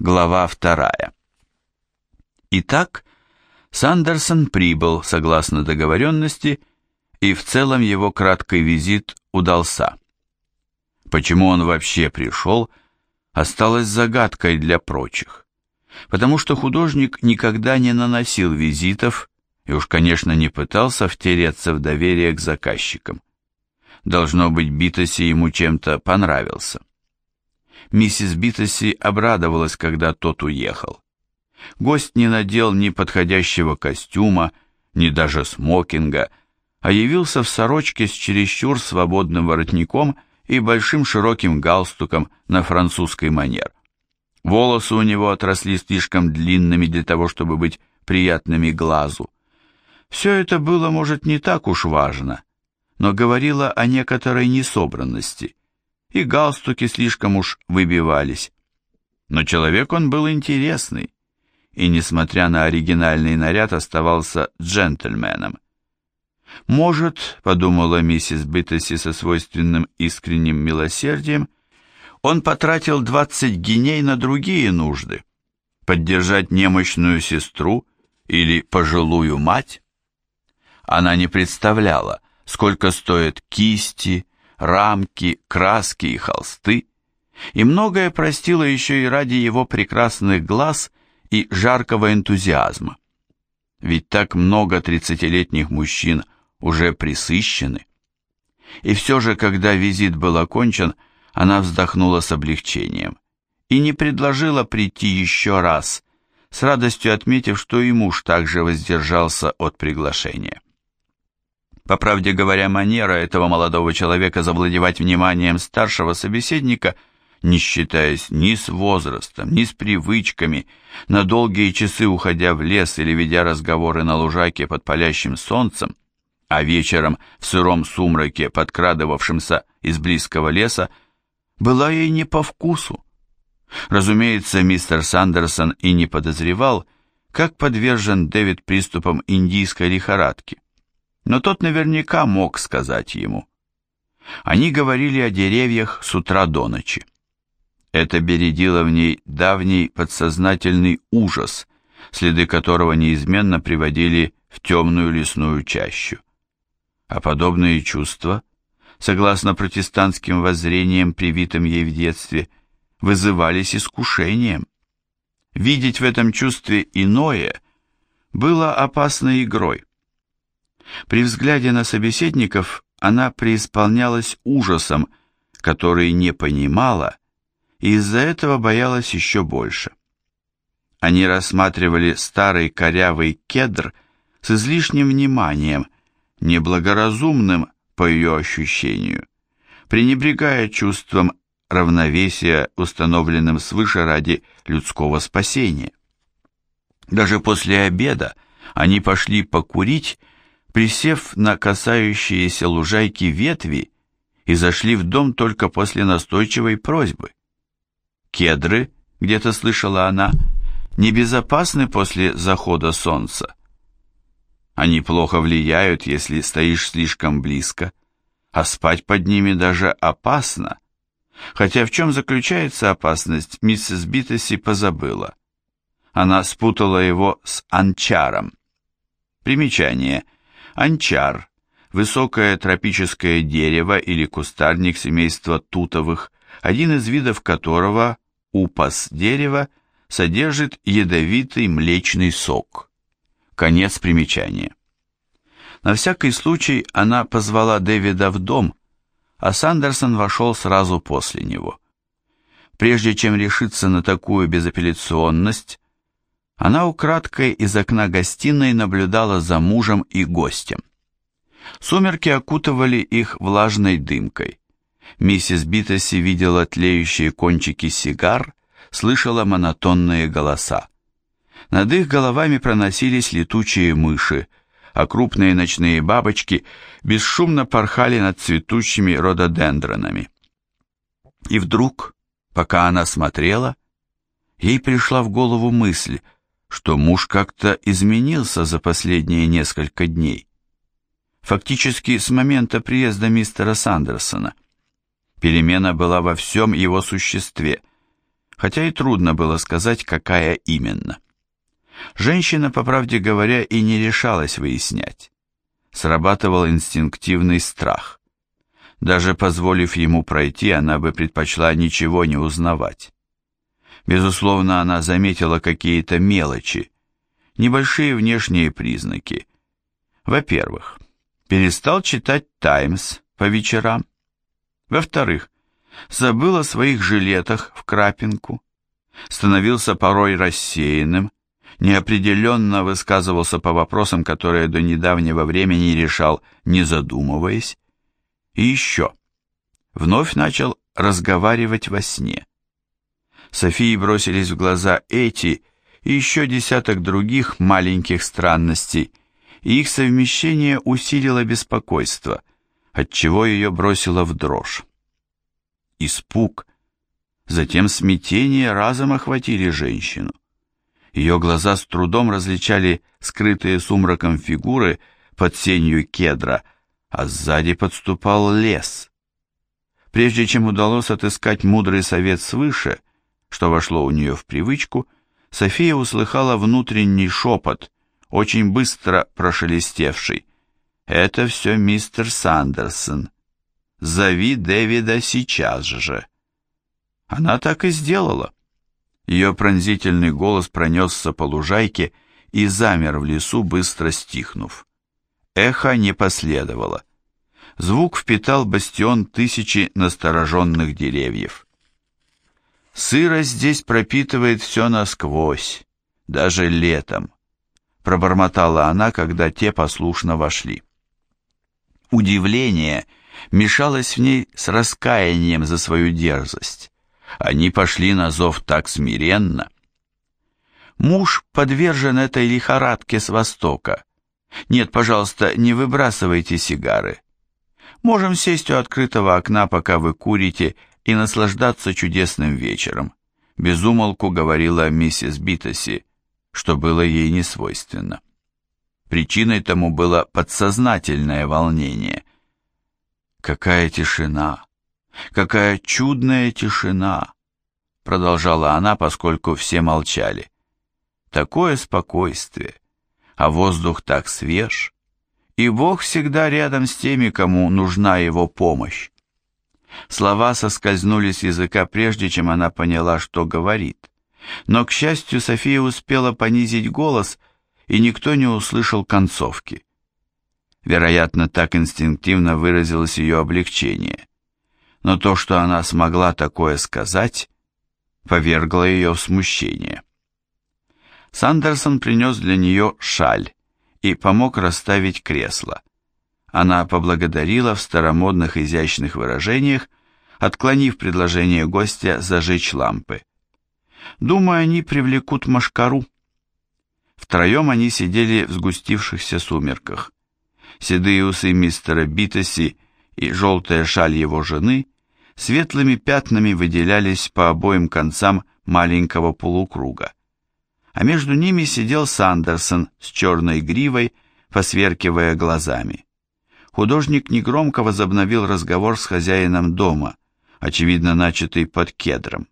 Глава вторая. Итак, Сандерсон прибыл согласно договоренности, и в целом его краткий визит удался. Почему он вообще пришел, осталось загадкой для прочих, потому что художник никогда не наносил визитов и уж, конечно, не пытался втереться в доверие к заказчикам. Должно быть, Битоси ему чем-то понравился. Миссис Битоси обрадовалась, когда тот уехал. Гость не надел ни подходящего костюма, ни даже смокинга, а явился в сорочке с чересчур свободным воротником и большим широким галстуком на французский манер. Волосы у него отросли слишком длинными для того, чтобы быть приятными глазу. Все это было, может, не так уж важно, но говорило о некоторой несобранности, и галстуки слишком уж выбивались. Но человек он был интересный, и, несмотря на оригинальный наряд, оставался джентльменом. «Может, — подумала миссис Биттеси со свойственным искренним милосердием, — он потратил двадцать геней на другие нужды, поддержать немощную сестру или пожилую мать?» Она не представляла, сколько стоят кисти, рамки, краски и холсты, и многое простила еще и ради его прекрасных глаз и жаркого энтузиазма. Ведь так много тридцатилетних мужчин уже присыщены. И все же, когда визит был окончен, она вздохнула с облегчением и не предложила прийти еще раз, с радостью отметив, что и муж также воздержался от приглашения. По правде говоря, манера этого молодого человека завладевать вниманием старшего собеседника, не считаясь ни с возрастом, ни с привычками, на долгие часы уходя в лес или ведя разговоры на лужайке под палящим солнцем, а вечером в сыром сумраке, подкрадывавшемся из близкого леса, была ей не по вкусу. Разумеется, мистер Сандерсон и не подозревал, как подвержен Дэвид приступам индийской лихорадки но тот наверняка мог сказать ему. Они говорили о деревьях с утра до ночи. Это бередило в ней давний подсознательный ужас, следы которого неизменно приводили в темную лесную чащу. А подобные чувства, согласно протестантским воззрениям, привитым ей в детстве, вызывались искушением. Видеть в этом чувстве иное было опасной игрой. При взгляде на собеседников она преисполнялась ужасом, который не понимала, и из-за этого боялась еще больше. Они рассматривали старый корявый кедр с излишним вниманием, неблагоразумным по ее ощущению, пренебрегая чувством равновесия, установленным свыше ради людского спасения. Даже после обеда они пошли покурить присев на касающиеся лужайки ветви, и зашли в дом только после настойчивой просьбы. Кедры, где-то слышала она, небезопасны после захода солнца. Они плохо влияют, если стоишь слишком близко, а спать под ними даже опасно. Хотя в чем заключается опасность, миссис Биттеси позабыла. Она спутала его с анчаром. Примечание – Анчар – высокое тропическое дерево или кустарник семейства тутовых, один из видов которого, упас дерева, содержит ядовитый млечный сок. Конец примечания. На всякий случай она позвала Дэвида в дом, а Сандерсон вошел сразу после него. Прежде чем решиться на такую безапелляционность, она украдкой из окна гостиной наблюдала за мужем и гостем. Сумерки окутывали их влажной дымкой. Миссис Битоси видела тлеющие кончики сигар, слышала монотонные голоса. Над их головами проносились летучие мыши, а крупные ночные бабочки бесшумно порхали над цветущими рододендронами. И вдруг, пока она смотрела, ей пришла в голову мысль, что муж как-то изменился за последние несколько дней. Фактически с момента приезда мистера Сандерсона. Перемена была во всем его существе. хотя и трудно было сказать, какая именно. Женщина, по правде говоря, и не решалась выяснять. Срабатывал инстинктивный страх. Даже позволив ему пройти, она бы предпочла ничего не узнавать. Безусловно, она заметила какие-то мелочи, небольшие внешние признаки. Во-первых, перестал читать «Таймс» по вечерам. Во-вторых, забыл о своих жилетах в крапинку, становился порой рассеянным, неопределенно высказывался по вопросам, которые до недавнего времени решал, не задумываясь, и еще, вновь начал разговаривать во сне. Софии бросились в глаза эти и еще десяток других маленьких странностей, и их совмещение усилило беспокойство, отчего ее бросило в дрожь. Испуг, затем смятение разом охватили женщину. Ее глаза с трудом различали скрытые сумраком фигуры под сенью кедра, а сзади подступал лес. Прежде чем удалось отыскать мудрый совет свыше, что вошло у нее в привычку, София услыхала внутренний шепот, очень быстро прошелестевший. «Это все мистер Сандерсон. Зови Дэвида сейчас же». Она так и сделала. Ее пронзительный голос пронесся по лужайке и замер в лесу, быстро стихнув. Эхо не последовало. Звук впитал бастион тысячи настороженных деревьев. Сырость здесь пропитывает все насквозь, даже летом, пробормотала она, когда те послушно вошли. Удивление мешалось в ней с раскаянием за свою дерзость. Они пошли на зов так смиренно. Муж подвержен этой лихорадке с востока. Нет, пожалуйста, не выбрасывайте сигары. Можем сесть у открытого окна, пока вы курите, и наслаждаться чудесным вечером. Безумолку говорила миссис Битоси, что было ей не свойственно. Причиной тому было подсознательное волнение. Какая тишина! Какая чудная тишина! Продолжала она, поскольку все молчали. Такое спокойствие, а воздух так свеж, и Бог всегда рядом с теми, кому нужна его помощь. Слова соскользнули с языка прежде, чем она поняла, что говорит. Но, к счастью, София успела понизить голос, и никто не услышал концовки. Вероятно, так инстинктивно выразилось ее облегчение. Но то, что она смогла такое сказать, повергло ее в смущение. Сандерсон принес для нее шаль и помог расставить кресло. Она поблагодарила в старомодных изящных выражениях, отклонив предложение гостя зажечь лампы. Думаю, они привлекут машкару. Втроем они сидели в сгустившихся сумерках. Седые усы мистера Битоси и желтая шаль его жены светлыми пятнами выделялись по обоим концам маленького полукруга. А между ними сидел Сандерсон с черной гривой, посверкивая глазами. Художник негромко возобновил разговор с хозяином дома, очевидно начатый под кедром.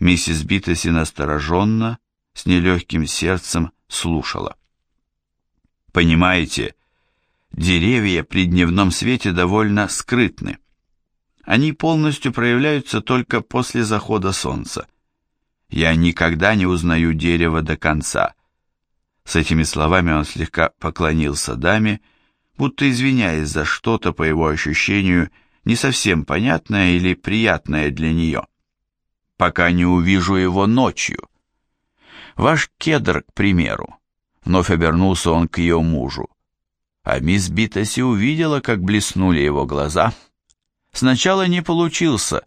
Миссис Битоси настороженно, с нелегким сердцем слушала. «Понимаете, деревья при дневном свете довольно скрытны. Они полностью проявляются только после захода солнца. Я никогда не узнаю дерево до конца». С этими словами он слегка поклонился даме, будто извиняясь за что-то, по его ощущению, не совсем понятное или приятное для нее. «Пока не увижу его ночью». «Ваш кедр, к примеру», — вновь обернулся он к ее мужу. А мисс Битоси увидела, как блеснули его глаза. Сначала не получился,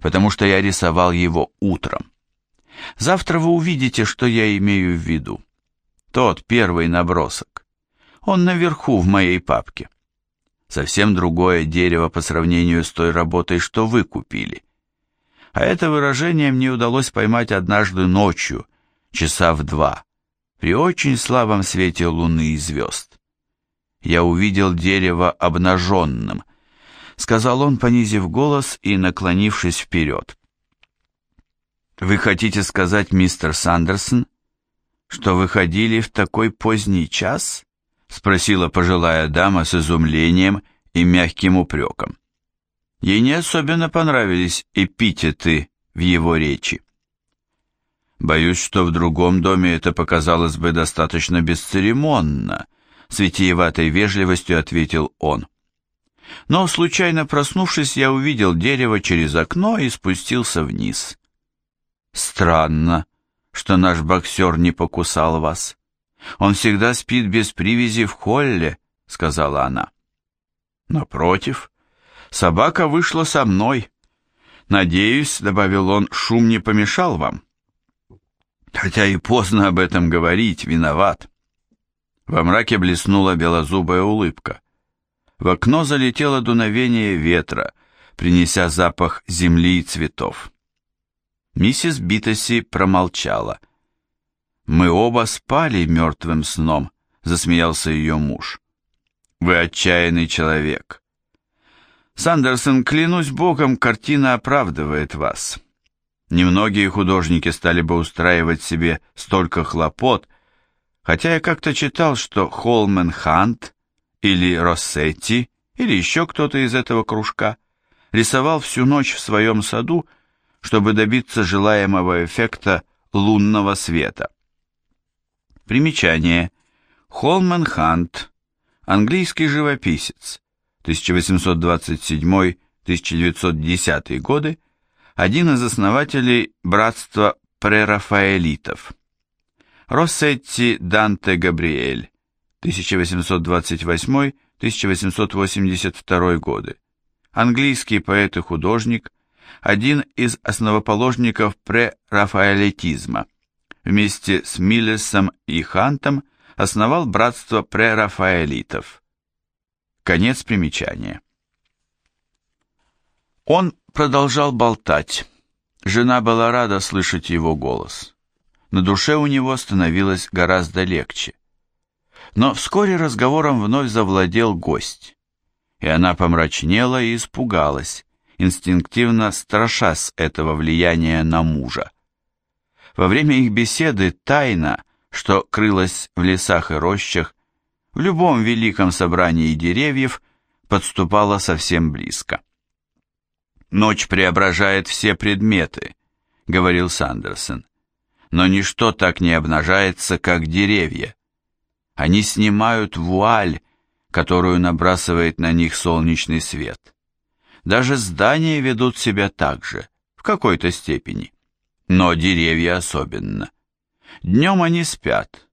потому что я рисовал его утром. Завтра вы увидите, что я имею в виду. Тот первый набросок. Он наверху в моей папке. Совсем другое дерево по сравнению с той работой, что вы купили. А это выражение мне удалось поймать однажды ночью, часа в два, при очень слабом свете луны и звезд. Я увидел дерево обнаженным, сказал он, понизив голос и наклонившись вперед. Вы хотите сказать, мистер Сандерсон, что вы ходили в такой поздний час? Спросила пожилая дама с изумлением и мягким упреком. Ей не особенно понравились эпитеты в его речи. Боюсь, что в другом доме это показалось бы достаточно бесцеремонно, с витиеватой вежливостью ответил он. Но, случайно проснувшись, я увидел дерево через окно и спустился вниз. Странно, что наш боксер не покусал вас. Он всегда спит без привязи в холле, сказала она. Напротив, собака вышла со мной. Надеюсь, добавил он, шум не помешал вам. Хотя и поздно об этом говорить, виноват. Во мраке блеснула белозубая улыбка. В окно залетело дуновение ветра, принеся запах земли и цветов. Миссис Битоси промолчала. «Мы оба спали мертвым сном», — засмеялся ее муж. «Вы отчаянный человек». «Сандерсон, клянусь богом, картина оправдывает вас. Немногие художники стали бы устраивать себе столько хлопот, хотя я как-то читал, что Холмен Хант или Россетти или еще кто-то из этого кружка рисовал всю ночь в своем саду, чтобы добиться желаемого эффекта лунного света. Примечание. Холмен Хант, английский живописец, 1827-1910 годы, один из основателей братства прерафаэлитов. Россетти Данте Габриэль, 1828-1882 годы. Английский поэт и художник, один из основоположников прерафаэлитизма. Вместе с Миллесом и Хантом основал братство прерафаэлитов. Конец примечания. Он продолжал болтать. Жена была рада слышать его голос. На душе у него становилось гораздо легче. Но вскоре разговором вновь завладел гость, и она помрачнела и испугалась, инстинктивно страшась этого влияния на мужа. Во время их беседы тайна, что крылась в лесах и рощах, в любом великом собрании деревьев, подступала совсем близко. «Ночь преображает все предметы», — говорил Сандерсон. «Но ничто так не обнажается, как деревья. Они снимают вуаль, которую набрасывает на них солнечный свет. Даже здания ведут себя так же, в какой-то степени. Но деревья особенно. Днем они спят,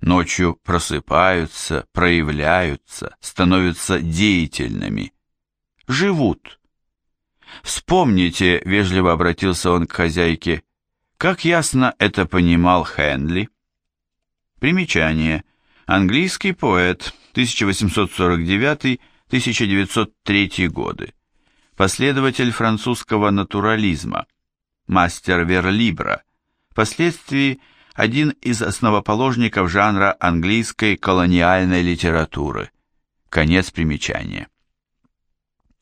ночью просыпаются, проявляются, становятся деятельными. Живут. Вспомните, вежливо обратился он к хозяйке, как ясно это понимал Хенли. Примечание. Английский поэт, 1849-1903 годы. Последователь французского натурализма, мастер верлибра, впоследствии один из основоположников жанра английской колониальной литературы. Конец примечания.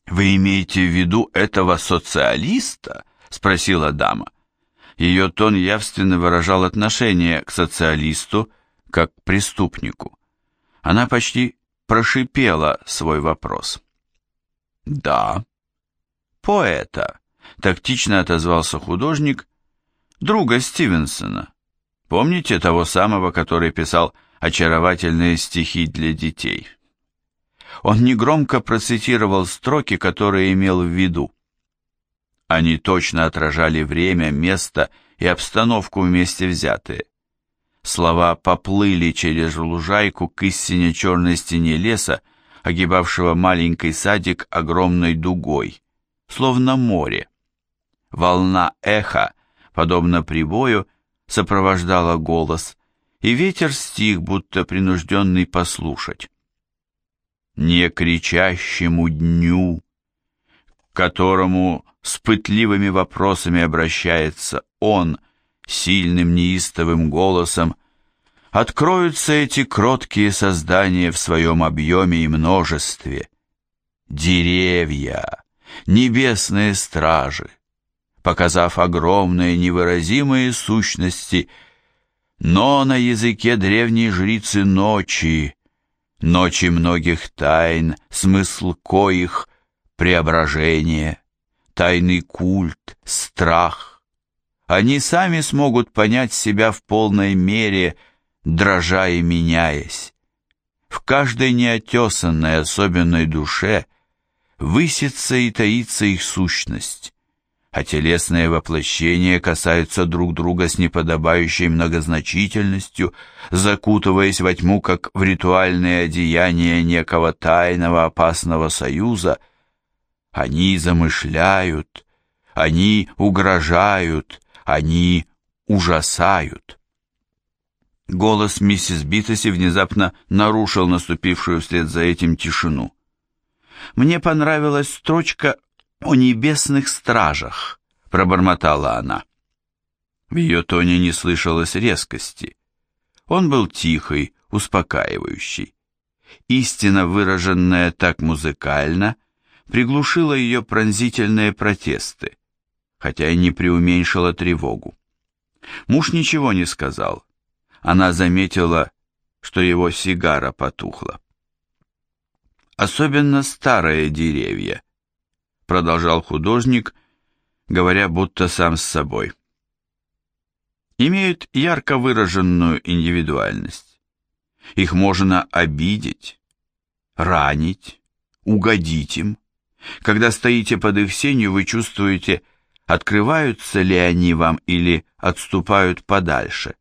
«Вы имеете в виду этого социалиста?» – спросила дама. Ее тон явственно выражал отношение к социалисту как к преступнику. Она почти прошипела свой вопрос. «Да». «Поэта», – тактично отозвался художник, друга Стивенсона. Помните того самого, который писал очаровательные стихи для детей?» Он негромко процитировал строки, которые имел в виду. Они точно отражали время, место и обстановку вместе взятые. Слова поплыли через лужайку к истине черной стене леса, огибавшего маленький садик огромной дугой, словно море. Волна эха, подобно прибою, сопровождала голос, и ветер стих, будто принужденный послушать не кричащему дню, к которому с пытливыми вопросами обращается он сильным неистовым голосом, откроются эти кроткие создания в своем объеме и множестве. Деревья, небесные стражи, показав огромные невыразимые сущности, но на языке древней жрицы ночи, ночи многих тайн, смысл коих — преображение, тайный культ, страх. Они сами смогут понять себя в полной мере, дрожа и меняясь. В каждой неотесанной особенной душе высится и таится их сущность, а телесные воплощения касаются друг друга с неподобающей многозначительностью, закутываясь во тьму, как в ритуальное одеяние некого тайного опасного союза. Они замышляют, они угрожают, они ужасают. Голос миссис Битоси внезапно нарушил наступившую вслед за этим тишину. Мне понравилась строчка о небесных стражах», — пробормотала она. В ее тоне не слышалось резкости. Он был тихий, успокаивающий. Истина, выраженная так музыкально, приглушила ее пронзительные протесты, хотя и не преуменьшила тревогу. Муж ничего не сказал. Она заметила, что его сигара потухла. Особенно старые деревья — продолжал художник, говоря будто сам с собой. Имеют ярко выраженную индивидуальность. Их можно обидеть, ранить, угодить им. Когда стоите под их сенью, вы чувствуете, открываются ли они вам или отступают подальше.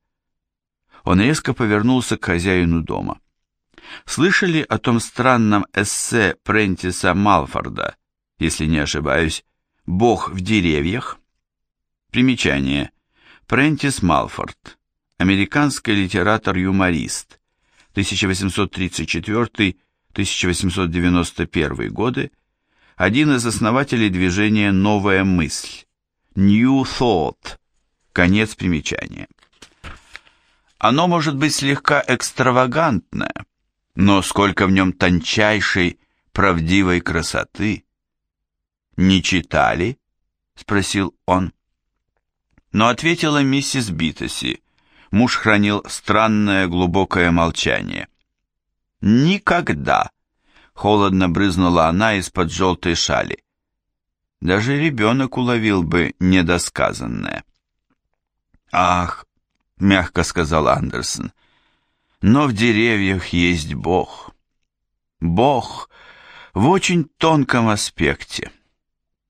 Он резко повернулся к хозяину дома. Слышали о том странном эссе Прентиса Малфорда если не ошибаюсь, «Бог в деревьях». Примечание. Прентис Малфорд, американский литератор-юморист, 1834-1891 годы, один из основателей движения «Новая мысль», New Thought, конец примечания. Оно может быть слегка экстравагантное, но сколько в нем тончайшей, правдивой красоты – не читали?» — спросил он. Но ответила миссис Битоси. Муж хранил странное глубокое молчание. «Никогда!» — холодно брызнула она из-под желтой шали. Даже ребенок уловил бы недосказанное. «Ах!» — мягко сказал Андерсон. «Но в деревьях есть Бог. Бог в очень тонком аспекте».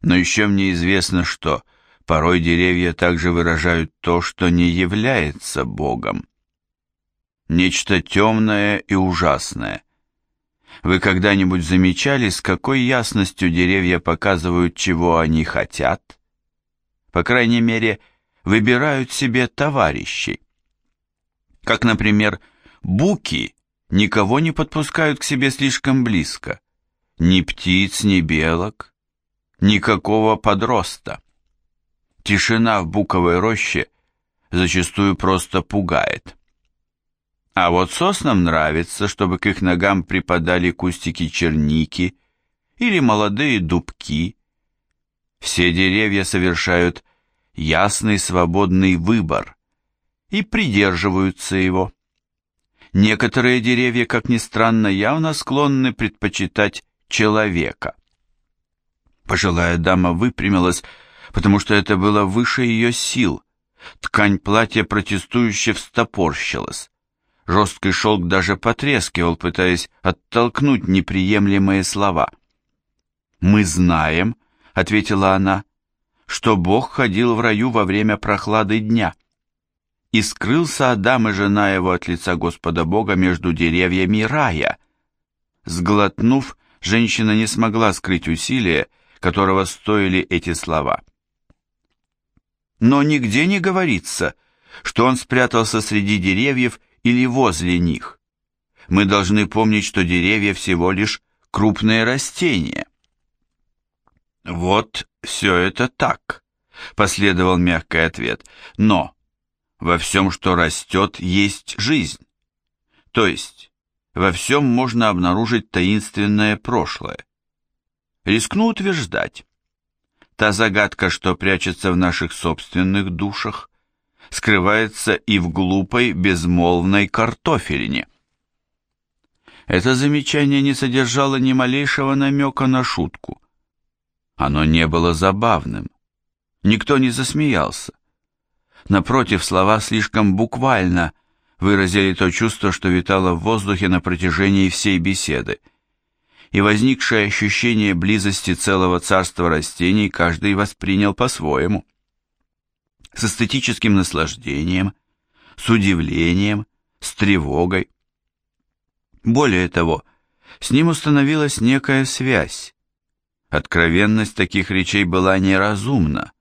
Но еще мне известно, что порой деревья также выражают то, что не является Богом. Нечто темное и ужасное. Вы когда-нибудь замечали, с какой ясностью деревья показывают, чего они хотят? По крайней мере, выбирают себе товарищей. Как, например, буки никого не подпускают к себе слишком близко. Ни птиц, ни белок, никакого подроста. Тишина в буковой роще зачастую просто пугает. А вот соснам нравится, чтобы к их ногам припадали кустики черники или молодые дубки. Все деревья совершают ясный свободный выбор и придерживаются его. Некоторые деревья, как ни странно, явно склонны предпочитать человека. Пожилая дама выпрямилась, потому что это было выше ее сил. Ткань платья протестующе встопорщилась. Жесткий шелк даже потрескивал, пытаясь оттолкнуть неприемлемые слова. «Мы знаем», — ответила она, — «что Бог ходил в раю во время прохлады дня» и скрылся Адам и жена его от лица Господа Бога между деревьями рая. Сглотнув, женщина не смогла скрыть усилия, которого стоили эти слова. Но нигде не говорится, что он спрятался среди деревьев или возле них. Мы должны помнить, что деревья всего лишь крупные растения. Вот все это так, последовал мягкий ответ. Но во всем, что растет, есть жизнь. То есть во всем можно обнаружить таинственное прошлое. Рискну утверждать, Та загадка, что прячется в наших собственных душах, скрывается и в глупой, безмолвной картофелине. Это замечание не содержало ни малейшего намека на шутку. Оно не было забавным. Никто не засмеялся. Напротив, слова слишком буквально выразили то чувство, что витало в воздухе на протяжении всей беседы – и возникшее ощущение близости целого царства растений каждый воспринял по-своему. С эстетическим наслаждением, с удивлением, с тревогой. Более того, с ним установилась некая связь. Откровенность таких речей была неразумна.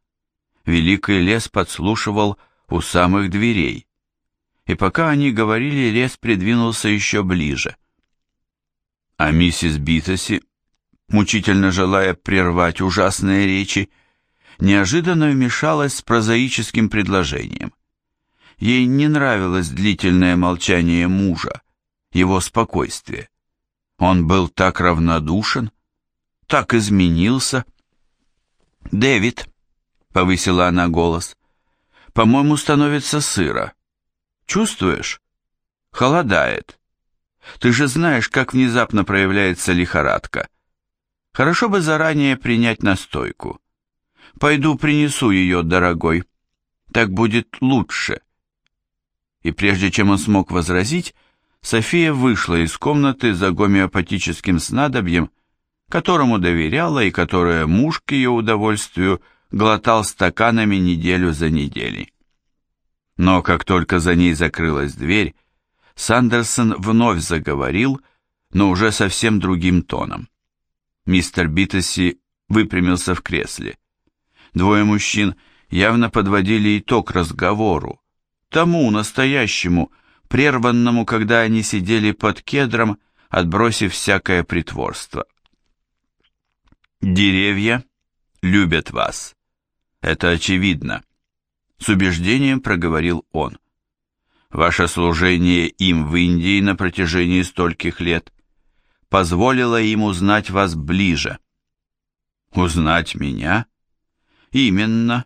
Великий лес подслушивал у самых дверей. И пока они говорили, лес придвинулся еще ближе – а миссис Битоси, мучительно желая прервать ужасные речи, неожиданно вмешалась с прозаическим предложением. Ей не нравилось длительное молчание мужа, его спокойствие. Он был так равнодушен, так изменился. «Дэвид», — повысила она голос, — «по-моему, становится сыро. Чувствуешь? Холодает. Ты же знаешь, как внезапно проявляется лихорадка. Хорошо бы заранее принять настойку. Пойду принесу ее, дорогой. Так будет лучше. И прежде чем он смог возразить, София вышла из комнаты за гомеопатическим снадобьем, которому доверяла и которое муж к ее удовольствию глотал стаканами неделю за неделей. Но как только за ней закрылась дверь, Сандерсон вновь заговорил, но уже совсем другим тоном. Мистер Битоси выпрямился в кресле. Двое мужчин явно подводили итог разговору, тому настоящему, прерванному, когда они сидели под кедром, отбросив всякое притворство. «Деревья любят вас. Это очевидно», — с убеждением проговорил он ваше служение им в Индии на протяжении стольких лет позволило им узнать вас ближе. Узнать меня? Именно.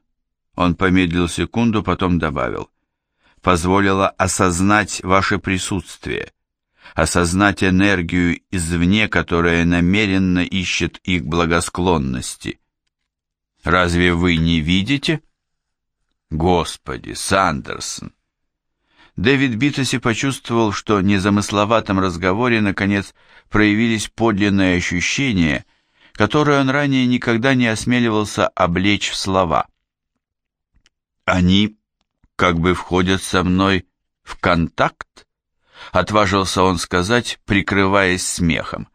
Он помедлил секунду, потом добавил. Позволило осознать ваше присутствие, осознать энергию извне, которая намеренно ищет их благосклонности. Разве вы не видите? Господи, Сандерсон! Дэвид Битоси почувствовал, что в незамысловатом разговоре наконец проявились подлинные ощущения, которые он ранее никогда не осмеливался облечь в слова. «Они как бы входят со мной в контакт?» — отважился он сказать, прикрываясь смехом.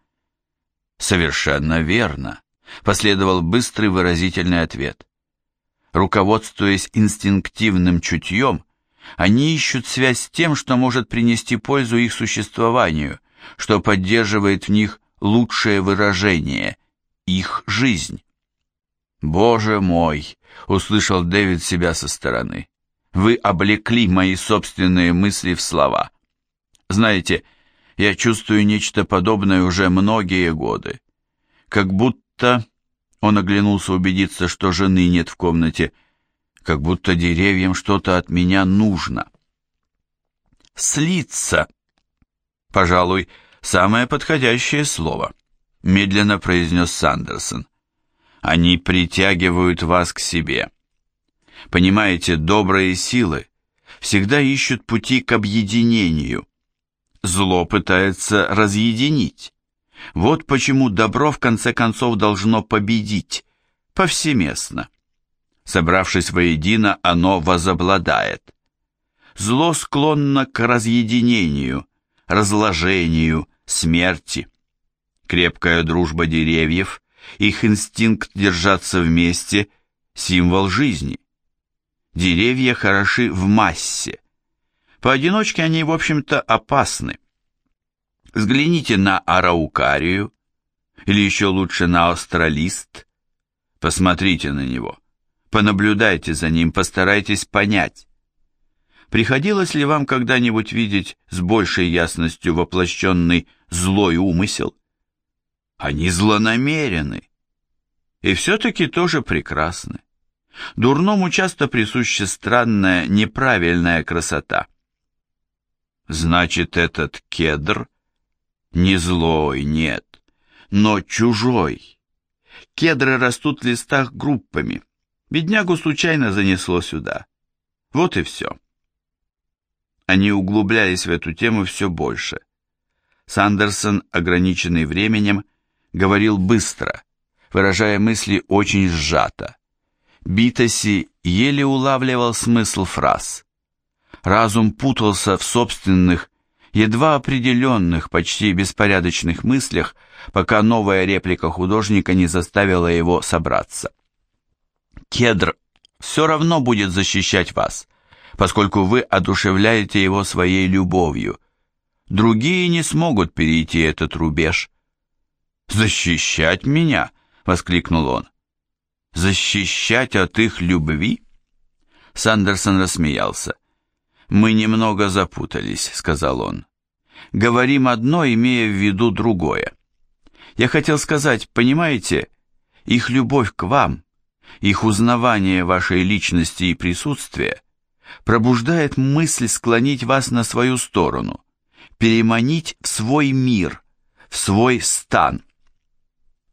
«Совершенно верно», — последовал быстрый выразительный ответ. Руководствуясь инстинктивным чутьем, они ищут связь с тем, что может принести пользу их существованию, что поддерживает в них лучшее выражение – их жизнь. «Боже мой!» – услышал Дэвид себя со стороны. «Вы облекли мои собственные мысли в слова. Знаете, я чувствую нечто подобное уже многие годы. Как будто...» Он оглянулся убедиться, что жены нет в комнате – как будто деревьям что-то от меня нужно. Слиться. Пожалуй, самое подходящее слово, медленно произнес Сандерсон. Они притягивают вас к себе. Понимаете, добрые силы всегда ищут пути к объединению. Зло пытается разъединить. Вот почему добро в конце концов должно победить повсеместно. Собравшись воедино, оно возобладает. Зло склонно к разъединению, разложению, смерти. Крепкая дружба деревьев, их инстинкт держаться вместе – символ жизни. Деревья хороши в массе. Поодиночке они, в общем-то, опасны. Взгляните на араукарию, или еще лучше на астралист. Посмотрите на него. Понаблюдайте за ним, постарайтесь понять. Приходилось ли вам когда-нибудь видеть с большей ясностью воплощенный злой умысел? Они злонамерены. и все-таки тоже прекрасны. Дурному часто присуща странная, неправильная красота. Значит, этот кедр не злой, нет, но чужой. Кедры растут в листах группами. Беднягу случайно занесло сюда. Вот и все. Они углублялись в эту тему все больше. Сандерсон, ограниченный временем, говорил быстро, выражая мысли очень сжато. Битоси еле улавливал смысл фраз. Разум путался в собственных, едва определенных, почти беспорядочных мыслях, пока новая реплика художника не заставила его собраться. «Кедр все равно будет защищать вас», поскольку вы одушевляете его своей любовью. Другие не смогут перейти этот рубеж. «Защищать меня?» — воскликнул он. «Защищать от их любви?» Сандерсон рассмеялся. «Мы немного запутались», — сказал он. «Говорим одно, имея в виду другое. Я хотел сказать, понимаете, их любовь к вам, их узнавание вашей личности и присутствия пробуждает мысль склонить вас на свою сторону, переманить в свой мир, в свой стан.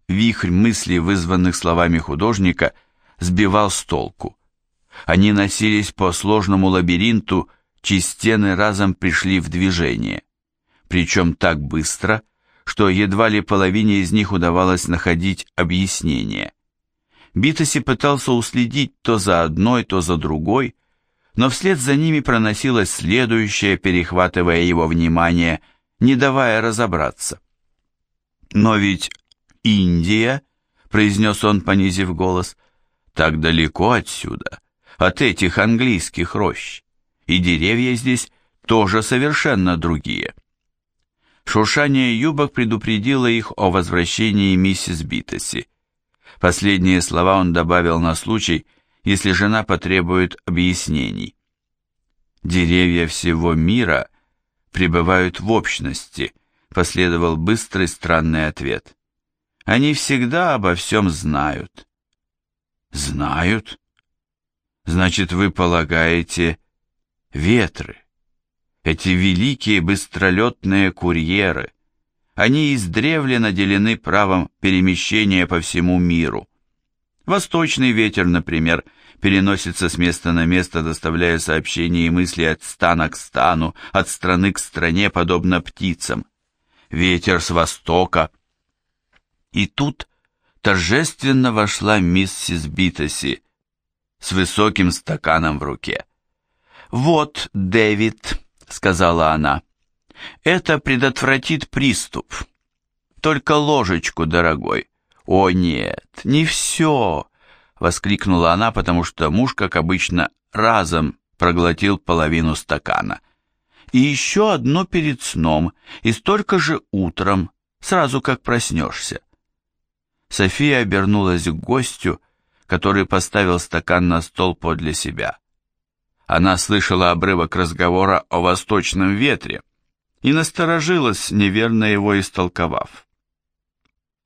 Вихрь мыслей, вызванных словами художника, сбивал с толку. Они носились по сложному лабиринту, чьи стены разом пришли в движение. Причем так быстро, что едва ли половине из них удавалось находить объяснение. Битоси пытался уследить то за одной, то за другой, но вслед за ними проносилась следующая, перехватывая его внимание, не давая разобраться. «Но ведь Индия», — произнес он, понизив голос, — «так далеко отсюда, от этих английских рощ, и деревья здесь тоже совершенно другие». Шуршание юбок предупредило их о возвращении миссис Битоси. Последние слова он добавил на случай, если жена потребует объяснений. Деревья всего мира пребывают в общности, последовал быстрый странный ответ. Они всегда обо всем знают. Знают? Значит, вы полагаете, ветры, эти великие быстролетные курьеры, они издревле наделены правом перемещения по всему миру. Восточный ветер, например, переносится с места на место, доставляя сообщения и мысли от стана к стану, от страны к стране, подобно птицам. Ветер с востока. И тут торжественно вошла миссис Битоси с высоким стаканом в руке. «Вот, Дэвид», — сказала она, — «это предотвратит приступ. Только ложечку, дорогой, «О нет, не все!» — воскликнула она, потому что муж, как обычно, разом проглотил половину стакана. «И еще одно перед сном, и столько же утром, сразу как проснешься». София обернулась к гостю, который поставил стакан на стол подле себя. Она слышала обрывок разговора о восточном ветре и насторожилась, неверно его истолковав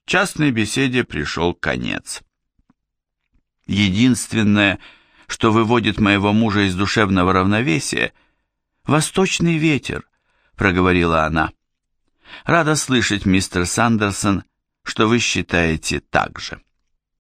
частной беседе пришел конец. Единственное, что выводит моего мужа из душевного равновесия, восточный ветер, проговорила она. Рада слышать, мистер Сандерсон, что вы считаете так же.